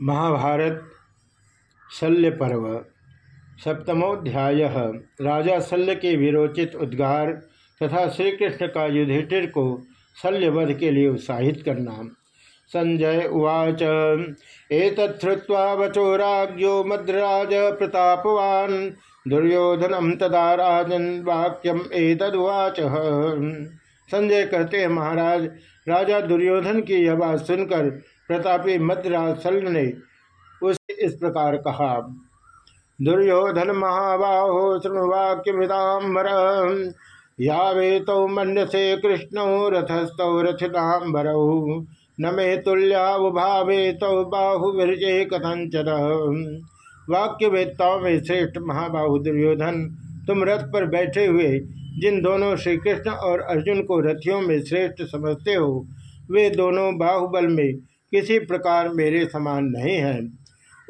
महाभारत शल्य पर्व, सप्तमोध्याय। राजा शल्य के विरोचित उद्गार तथा श्री कृष्ण का युधिष्ठिर को शल्यवध के लिए उत्साहित करना। संजय उवाच एतत्वा वचो राज्यो मद्राज प्रतापवान। दुर्योधनम तदा राजन वाक्यम एतदुवाच। संजय कहते हैं, महाराज, राजा दुर्योधन की यह बात सुनकर प्रतापी मद्राज सल ने उसे इस प्रकार कहा, दुर्योधन महाबाहो शृणुवाक्य मृतांबर यावे तो मन से कृष्ण रथस्थौ रथितांबर। न मे तुल्याभावे तो बाहु विरजे कथंचन वाक्य वेत्ताओं में श्रेष्ठ महाबाहु दुर्योधन, तुम रथ पर बैठे हुए, जिन दोनों श्री कृष्ण और अर्जुन को रथियों में श्रेष्ठ समझते हो, वे दोनों बाहुबल में किसी प्रकार मेरे समान नहीं है।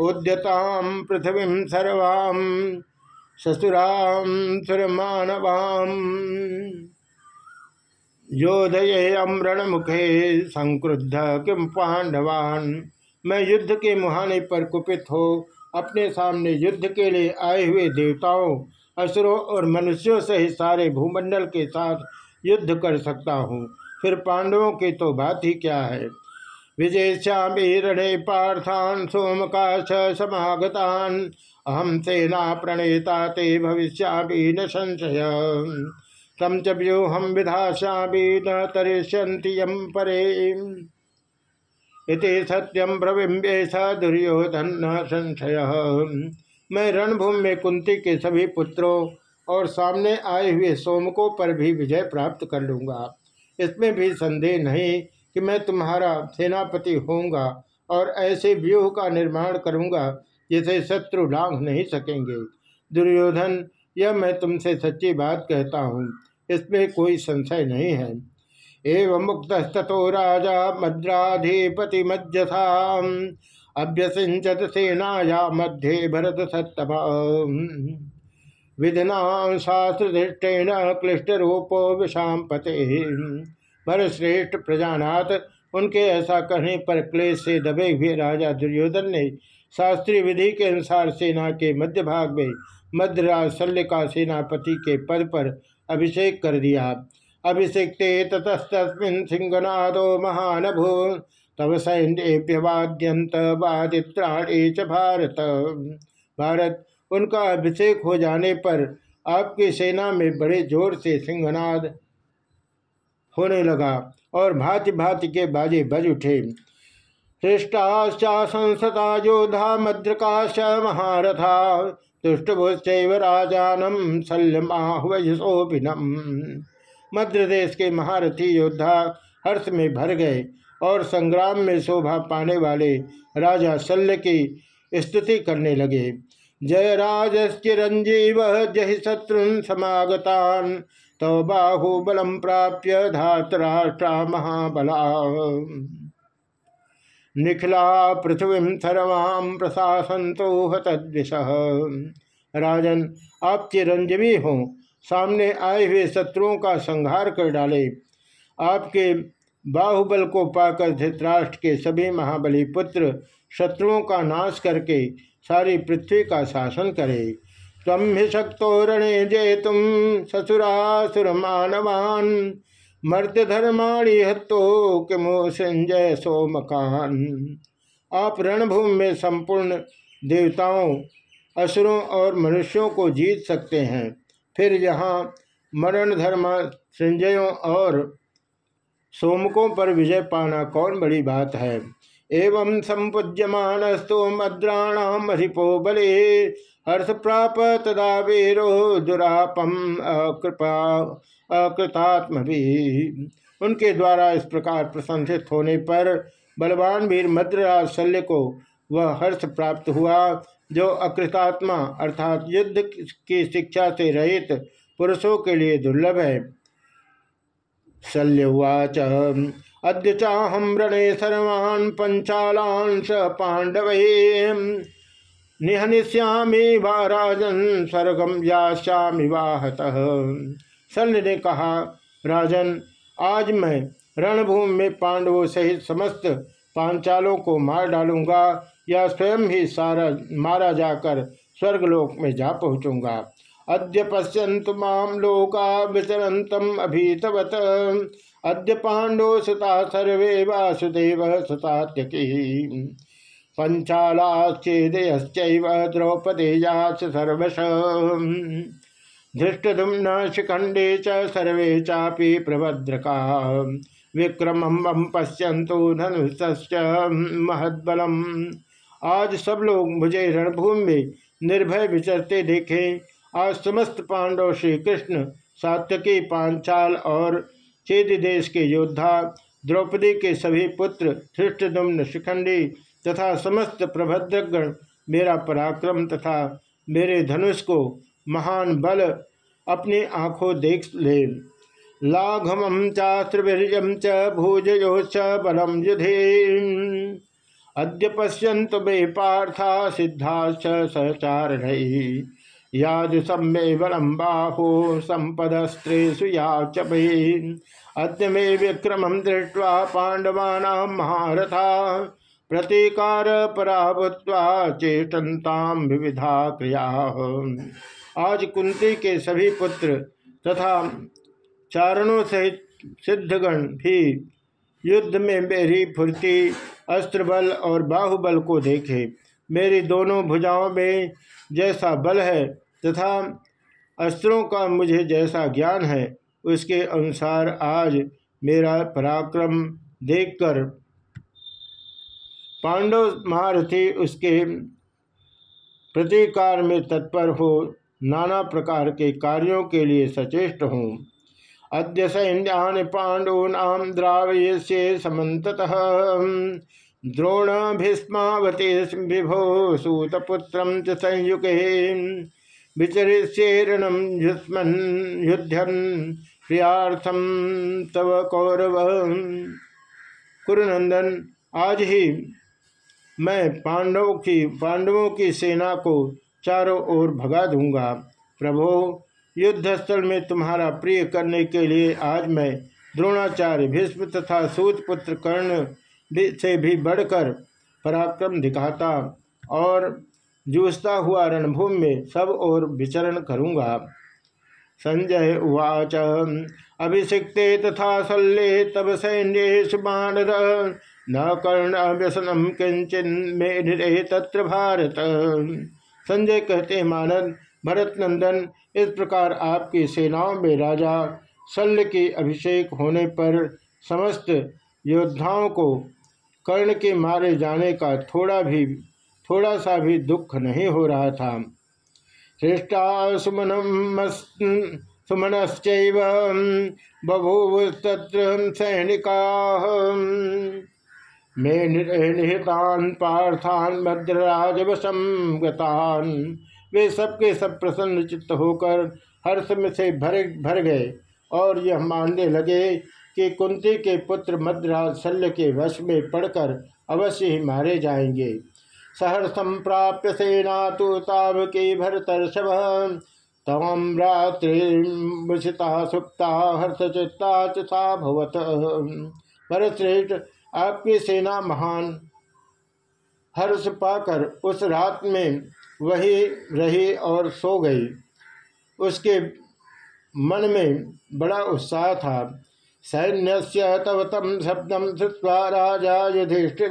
उद्यताम पृथ्वी सर्वाम ससुराम सुरमानवाम योधये अमृण मुखे संक्रुद्ध किम पांडवान? मैं युद्ध के मुहाने पर कुपित हो, अपने सामने युद्ध के लिए आए हुए देवताओं, असुरों और मनुष्यों सहित सारे भूमंडल के साथ युद्ध कर सकता हूँ। फिर पांडवों की तो बात ही क्या है? विजयश्यामी रणे पार्थान सोमकाश समागतान। अहम सेना प्रणेता, ते भविष्या न संशय। तम च व्यूहम विधाशामी न तरिष्यंति परे। इति सत्यम प्रबिंबेश दुर्योधन न संशय। मैं रणभूमि में कुंती के सभी पुत्रों और सामने आए हुए सोमकों पर भी विजय प्राप्त कर लूँगा। इसमें भी संदेह नहीं कि मैं तुम्हारा सेनापति होऊँगा और ऐसे व्यूह का निर्माण करूँगा जिसे शत्रु लांघ नहीं सकेंगे। दुर्योधन, यह मैं तुमसे सच्ची बात कहता हूँ, इसमें कोई संशय नहीं है। एवं मुक्त तथो राजा मद्राधिपति मज्जसा अभ्यसिंचत सेनाया मध्य भरत सत्तभा विधना शास्त्र शास्त्रदृष्टेन क्लिष्ट रूपो विषाम पते भरश्रेष्ठ प्रजानाथ, उनके ऐसा कहने पर क्लेश से दबे हुए राजा दुर्योधन ने शास्त्रीय विधि के अनुसार सेना के मध्य भाग में मध्यराज शल्य का सेनापति के पद पर अभिषेक कर दिया। अभिषेकते ततस्तस्मिन सिंहनादो महानभू तब सैन्यवाद्यंत वादित्राणे च भारत। भारत, उनका अभिषेक हो जाने पर आपकी सेना में बड़े ज़ोर से सिंहनाद होने लगा और भांति भांति के बाजे बज उठे। श्रेष्ठा संसता योधा मद्रकाश महारथा तुष्टभुश्चैव राजानम शल्यमाहवयसोभिनम मध्य देश के महारथी योद्धा हर्ष में भर गए और संग्राम में शोभा पाने वाले राजा शल्य की स्तुति करने लगे। जय राजस्चिरंजीव जहि शत्रु समागतान तो बाहुबलम प्राप्य धातराष्ट्रा महाबला। निखिला पृथ्वी सर्वाम प्रशासन तो हतद्विष। राजन, आप चिरंजीवी हो। सामने आए हुए शत्रुओं का संहार कर डाले। आपके बाहुबल को पाकर धृतराष्ट्र के सभी महाबली पुत्र शत्रुओं का नाश करके सारी पृथ्वी का शासन करे। तम ही शक्तो रणे जय तुम ससुरासुर मानवान मर्त्य धर्माणी हत्तो किमो संजय सोमकान। आप रणभूमि में संपूर्ण देवताओं, असुरों और मनुष्यों को जीत सकते हैं। फिर यहाँ मरण धर्म संजयों और सोमकों पर विजय पाना कौन बड़ी बात है? एवं संपूज्यमानस्तु मद्राणाम हरिपो बले हर्ष प्राप तदा वीरो दुरापम अकृपा अकृतात्म भी उनके द्वारा इस प्रकार प्रशंसित होने पर बलवान वीर मद्रराज शल्य को वह हर्ष प्राप्त हुआ, जो अकृतात्मा अर्थात युद्ध की शिक्षा से रहित पुरुषों के लिए दुर्लभ है। शल्यवाच अद्य चाहम रणे सर्वान् पंचालान स पांडव। निहनिश्यामी वा राजन स्वर्गम याश्यामी वाहत शल्य ने कहा, राजन, आज मैं रणभूमि में पांडवों सहित समस्त पांचालों को मार डालूँगा या स्वयं ही सारा मारा जाकर स्वर्गलोक में जा पहुँचूँगा। अद्य पश्यंत माम लोका विचरतम अभीतवत। अद्य पांडो सुता सर्वे वासुदेव सुतात्यकी। पंचालाश्चेदयश्चैव द्रौपदेयाच सर्वश। धृष्टुम्न शिखंडे च सर्वे चापि प्रभद्रका विक्रम पश्यंतु धनुष महदबलम। आज सब लोग मुझे रणभूमि में निर्भय विचरते देखे। आज समस्त पांडव श्री कृष्ण सात्यकी, पांचाल और चेद देश के योद्धा, द्रौपदी के सभी पुत्र धृष्टदुम्न शिखंडी तथा समस्त प्रभद्रगण मेरा पराक्रम तथा मेरे धनुष को महान बल अपनी आँखों देख ले। लाघम चास्त्रवीर्यम च भूजयोश्च बलम युधे अद्य पश्यंत मे पार्था सिद्धाश्च सहचारण याद सम्मे बलम बाहो संपदस्त्रेषु याचपे अद्य मे विक्रम दृष्ट्वा पांडवा महारथा। प्रतीकार पराभुत्वा चेष्टनताम विविधा क्रिया। आज कुंती के सभी पुत्र तथा चारणों सहित सिद्धगण भी युद्ध में मेरी फुर्ती अस्त्र बल और बाहुबल को देखे। मेरी दोनों भुजाओं में जैसा बल है तथा अस्त्रों का मुझे जैसा ज्ञान है, उसके अनुसार आज मेरा पराक्रम देखकर पांडव महारथी उसके प्रतीकार में तत्पर हो नाना प्रकार के कार्यों के लिए सचेष्ट हूँ। अद्य सैन्यान पांडूनाम द्रावय से समत द्रोण भीस्मावती विभो सूतपुत्र संयुगे। विचरिष्येरणम युष्मन युद्धन प्रियार्थम तव कौरव। कुरुनंदन आज ही मैं पांडवों की पांडवों की सेना को चारों ओर भगा दूँगा। प्रभो, युद्धस्थल में तुम्हारा प्रिय करने के लिए आज मैं द्रोणाचार्य भीष्म तथा सूत पुत्र कर्ण से भी बढ़कर पराक्रम दिखाता और जूझता हुआ रणभूमि में सब ओर विचरण करूँगा। संजय उवाच। अभिषिक्ते तथा सल्ले तब सैन्य न कर्ण व्यसनम किंचन मे तत्र भारत। संजय कहते मानद भरत नंदन इस प्रकार आपकी सेनाओं में राजा शल्य के अभिषेक होने पर समस्त योद्धाओं को कर्ण के मारे जाने का थोड़ा भी, थोड़ा सा भी दुख नहीं हो रहा था। श्रेष्ठा सुमन सुमनश्च बभूवत्र सैनिका। मे निहितान पार्थान भद्रराजवशम गतान। वे सबके सब प्रसन्न चित्त होकर हर्ष में से भर भर गए और यह मानने लगे कि कुंती के पुत्र मद्राज शल्य के वश में पड़कर अवश्य ही मारे जाएँगे। सहर संप्राप्य सेना तो तावकी भरतर्षभ तम रात्रिता सुप्ता हर्षचित्ता चा भवत। भरतश्रेष्ठ आपकी सेना महान। हर्ष पाकर उस रात में वही रही और सो गई। उसके मन में बड़ा उत्साह था। सैन्य तव तम शब्दम श्रुवा राजा युधिष्ठिर,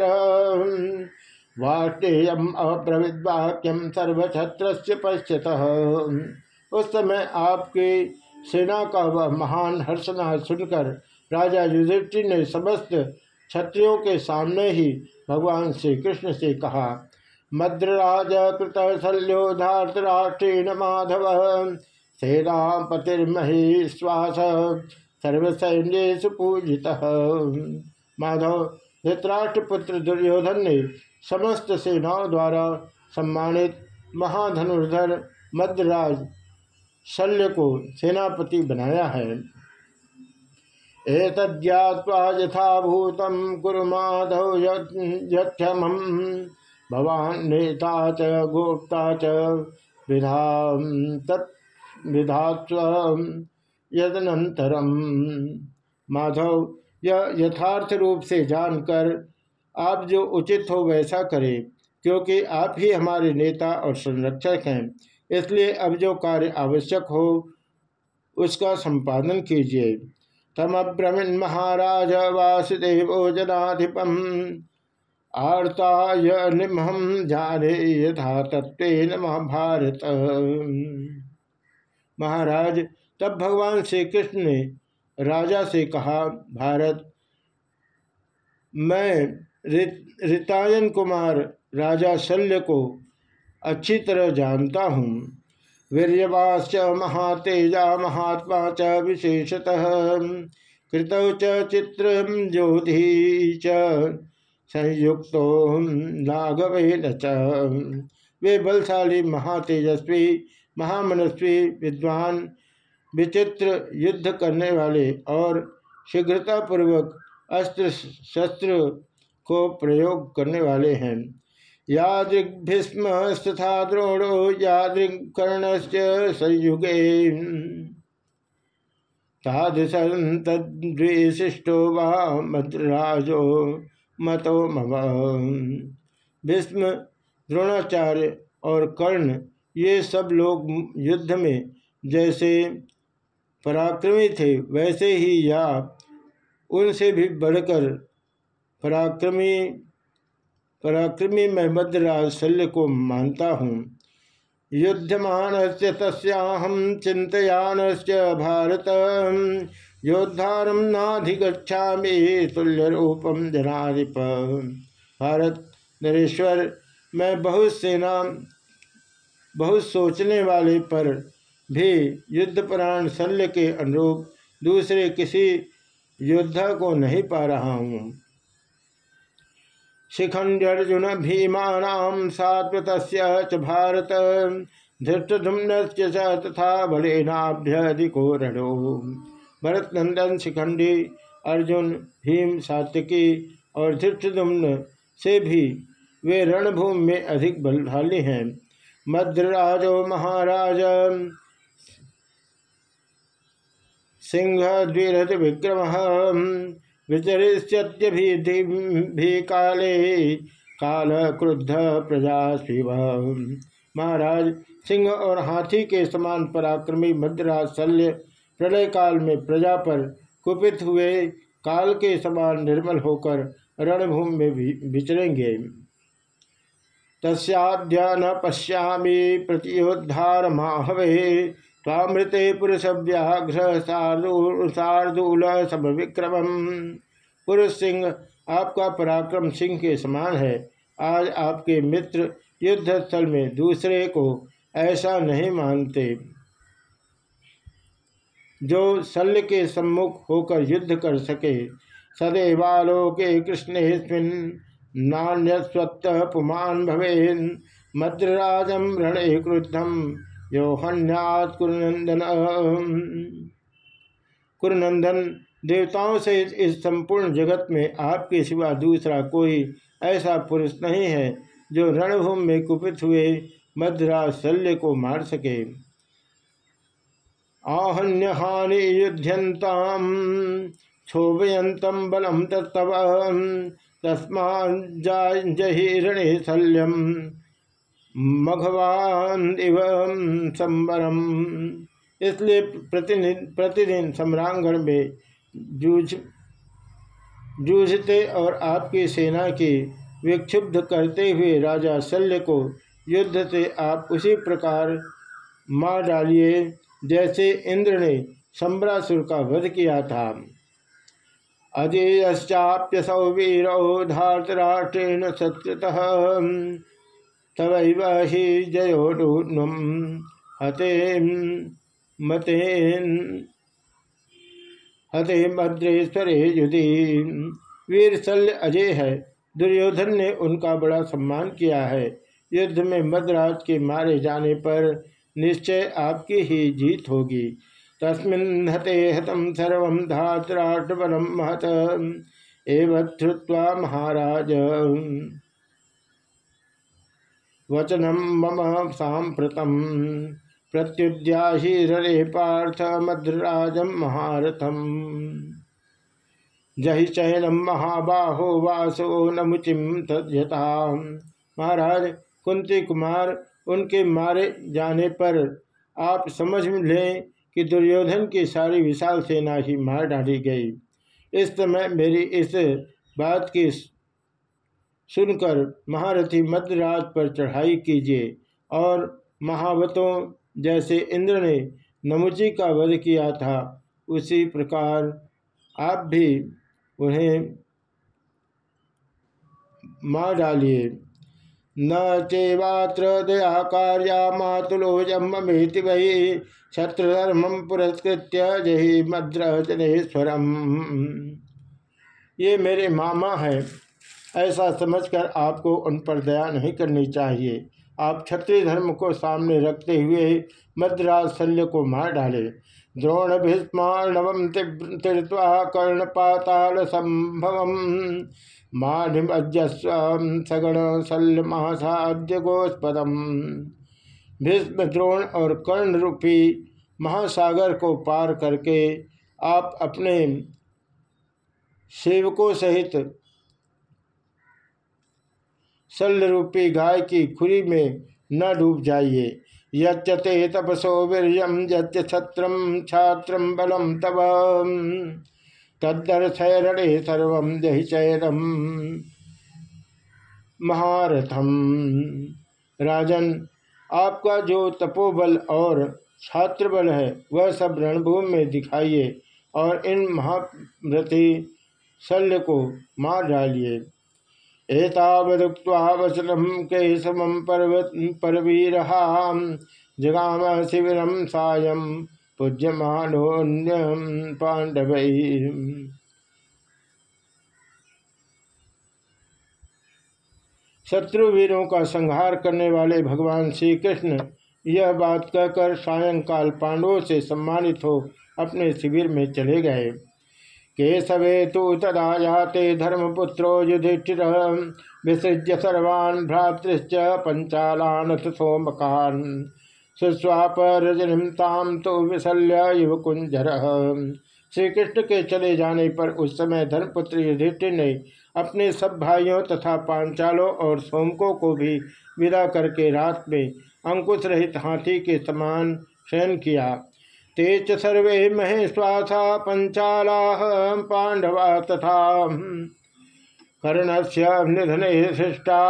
वाष्टेयम अप्रविद्वाक्यम सर्वछत्र पश्यत। उस समय आपके सेना का वह महान हर्षना सुनकर राजा युधिष्ठिर ने समस्त क्षत्रियों के सामने ही भगवान श्री कृष्ण से कहा, मद्रराज कृत शल्योधार्तराष्ट्रेण माधव, सेनापतिर्मही श्वास सर्वसैन्य सुपूजित माधव, धृतराष्ट्रपुत्र दुर्योधन ने समस्त सेनाओं द्वारा सम्मानित महाधनुर्धर मद्रराज शल्य को सेनापति बनाया है। यथाभूत कुरु माधव यक्षम भवान नेता च, गोप्ता च, विधा यदनंतरम माधव यह यथार्थ रूप से जानकर आप जो उचित हो वैसा करें, क्योंकि आप ही हमारे नेता और संरक्षक हैं। इसलिए अब जो कार्य आवश्यक हो, उसका संपादन कीजिए। तम ब्रह्मण महाराज वासुदेव जनाधिपम आर्ताय निमहम जाने यथा तत्व महाभारत। महाराज, तब भगवान श्री कृष्ण ने राजा से कहा, भारत, मैं रितायन कुमार राजा शल्य को अच्छी तरह जानता हूँ। वीरवास महातेजा महात्मा च विशेषतः। कृत च चित्र ज्योति संयुक्त नागवे वे बलशाली महातेजस्वी, महामनस्वी, विद्वान, विचित्र युद्ध करने वाले और शीघ्रतापूर्वक अस्त्र शस्त्र को प्रयोग करने वाले हैं। यादृग्भीस्मस्तथा द्रोणो यादृकर्ण संयुगे। तादृशो वा मद्राजो मतो मव भीष्म द्रोणाचार्य और कर्ण, ये सब लोग युद्ध में जैसे पराक्रमी थे, वैसे ही या उनसे भी बढ़कर पराक्रमी पराक्रमी मैं मध्यराज शल्य को मानता हूँ। युद्धमान से तस्हम चिंतयान से भारत योद्धारम नाधिगछा तुल्य रूपम जनाधिप। भारत, नरेश्वर, मैं बहुत सेना बहुत सोचने वाले पर भी युद्धपराण शल्य के अनुरूप दूसरे किसी योद्धा को नहीं पा रहा हूँ। शिखंडर्जुन भीमानाम सात्वत भारत। धृष्टधुम्न तथा बलेनाभ्यधिको रणो भरत नंदन शिखंडी अर्जुन, भीम सात्यकी और धृष्टधुम्न से भी वे रणभूमि में अधिक बलशाली हैं। मद्रराजो महाराज, सिंह, द्विरथ विक्रम भी काले काल क्रुद्ध प्रजा शिव महाराज, सिंह और हाथी के समान पराक्रमी मद्राज शल्य प्रलय काल में प्रजा पर कुपित हुए काल के समान निर्मल होकर रणभूमि में विचरेंगे। तस्याद्य न पश्यामी प्रतियोद्धार माहवे तामृते पुरुष व्याघ्र शार्दूल सब विक्रम पुरुष सिंह, आपका पराक्रम सिंह के समान है। आज आपके मित्र युद्ध स्थल में दूसरे को ऐसा नहीं मानते। जो शल्य के सम्मुख होकर युद्ध कर सके, सदैवालोके कृष्ण नान्यस्वत्त पुमान भवेन। मद्रराजम रण क्रुद्धम। योहन्यात कुरुनंदन कुरुनंदन देवताओं से इस संपूर्ण जगत में आपके सिवा दूसरा कोई ऐसा पुरुष नहीं है जो रणभूमि में कुपित हुए मद्राज शल्य को मार सके। आहन्य हानि युध्यंताम क्षोभयंतम बलम तत्व तस्माजहिरणे शल्यम। मघवान इव संबरम इसलिए प्रतिदिन प्रतिदिन सम्रांगण में जूझ, जूझते और आपकी सेना की विक्षुब्ध करते हुए राजा शल्य को युद्ध से आप उसी प्रकार मार डालिए जैसे इंद्र ने सम्रासुर का वध किया था। अजेयश्चाप्यसौ वीरौ धातराष्ट्रेण सत्कृतः तवैव हि हते मतेन हते भद्रेश्वरे युधि। वीर शल्य अजय है। दुर्योधन ने उनका बड़ा सम्मान किया है। युद्ध में मद्राज के मारे जाने पर निश्चय आपकी ही जीत होगी। तस्मिन् हते हतम सर्व धातराष्ट्रबलम महत एवं महाराज। वचनम मम सांप्रतम प्रत्युद्याहीरे पार्थ मद्राजम महारथम। जही चयनम महाबाहो वासो नमुचिम तद्यता महाराज, कुंती कुमार, उनके मारे जाने पर आप समझ लें कि दुर्योधन की सारी विशाल सेना ही मार डाली गई। इस समय मेरी इस बात की सुनकर महारथी मध्यराज पर चढ़ाई कीजिए और महावतों जैसे इंद्र ने नमुची का वध किया था, उसी प्रकार आप भी उन्हें मार डालिए। न चेवात्र दया कार्या मातुलो जमेति वही छत्रधर्म पुरस्कृत जही मद्र जनेश्वरम ये मेरे मामा है। ऐसा समझकर आपको उन पर दया नहीं करनी चाहिए। आप क्षत्रिय धर्म को सामने रखते हुए मद्राज शल्य को मार डाले। द्रोण भीष्माणव तीर्थवा कर्ण पाताल संभव मानिमज्जस्व सगण शल्य महासाध्य गोस्पदम। भीष्म, द्रोण और कर्ण रूपी महासागर को पार करके आप अपने सेवकों सहित शल्य रूपी गाय की खुरी में न डूब जाइए। यच्चते तपसो वीरियम यच्च छत्रम छात्रम बलम तब तदर्शरणे सर्व दहिचैरम महारथम राजन, आपका जो तपोबल और छात्र बल है, वह सब रणभूमि में दिखाइए और इन महाव्रती शल्य को मार डालिए। एतावदुक्त्वा वचनम केशवम पर्वत परवीरहा। जगाम शिविरम सायं पूज्यमानोन्यम पांडव शत्रुवीरों का संहार करने वाले भगवान श्री कृष्ण यह बात कहकर सायंकाल पांडवों से सम्मानित हो अपने शिविर में चले गए। केशवे तो तदा याते धर्मपुत्रो युधिष्ठिर। विसृज्य सर्वान् भ्रातृश्च पंचालानथ सोमकान्। सुस्वापरजनिम ताम तो विशल्य युव कुंजर श्री कृष्ण के चले जाने पर उस समय धर्मपुत्र युधिष्ठिर ने अपने सब भाइयों तथा पांचालों और सोमकों को भी विदा करके रात में अंकुश रहित हाथी के समान शयन किया। ते च सर्वे महेश्वासा पंचाला पांडवा तथा। कर्ण से निधन सृष्टा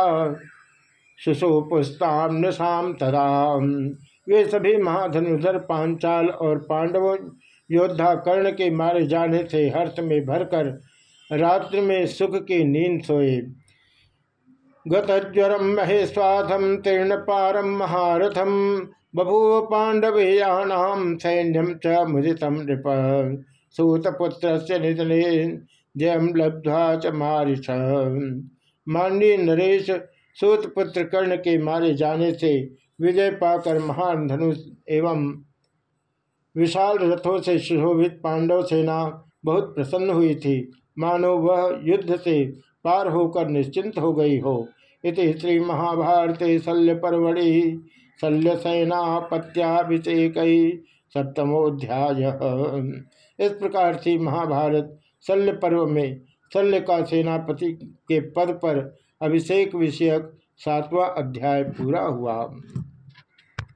सुसुपुस्ताम नशाम तदा। वे सभी महाधनुधर पांचाल और पांडव योद्धा कर्ण के मारे जाने से हर्ष में भरकर रात्रि में सुख की नींद सोए। गतज्वरम महेश्वाथम तीर्ण पारम महारथम बभूव पांडवेयानाम सैन्यम च मुदितम नृप। सूतपुत्र जयम लब्ध्वा च मारिष। माननीय नरेश सूतपुत्र कर्ण के मारे जाने से विजय पाकर महान धनुष एवं विशाल रथों से सुशोभित पांडव सेना बहुत प्रसन्न हुई थी। मानो वह युद्ध से पार होकर निश्चिंत हो गई हो। इति श्री महाभारत शल्य परवड़ी शल्य सेनापत्याभिषेक सप्तमोध्याय इस प्रकार से महाभारत शल्य पर्व में शल्य का सेनापति के पद पर अभिषेक विषयक सातवां अध्याय पूरा हुआ।